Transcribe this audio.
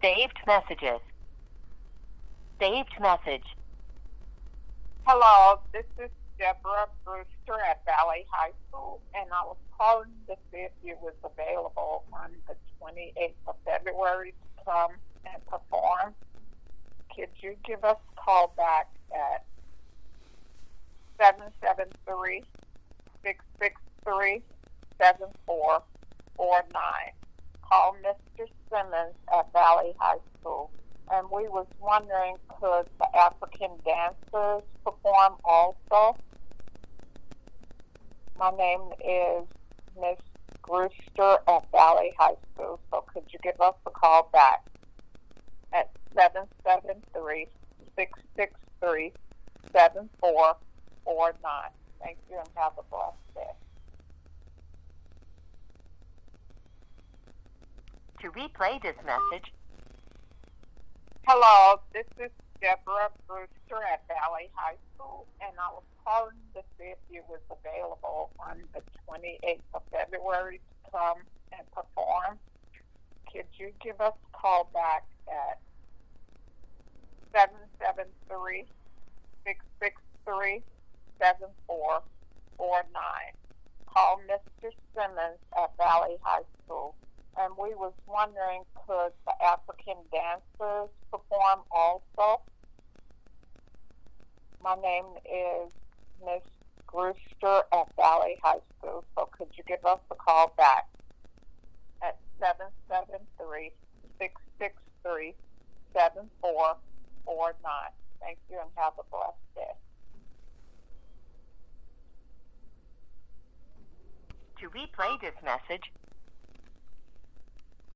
Saved messages. Saved message. Hello, this is Deborah Brewster at Valley High School, and I was calling to see if you was available on the 28th of February to come and perform. Could you give us a call back at 773 663 7449? Call Mr. Simmons at Valley High School. And we was wondering could the African dancers perform also? My name is Miss Brewster at Valley High School, so could you give us a call back at 773 663 7449? Thank you and have a blessed day. To replay this message, Hello, this is Deborah Brewster at Valley High School, and I was calling to see if you was available on the 28th of February to come and perform. Could you give us a call back at 773 663 7449? Call Mr. Simmons at Valley High School and we was wondering could the African dancers perform also? My name is Miss Brewster at Valley High School, so could you give us a call back at 773 663 7449? Thank you and have a blessed day. to replay this message,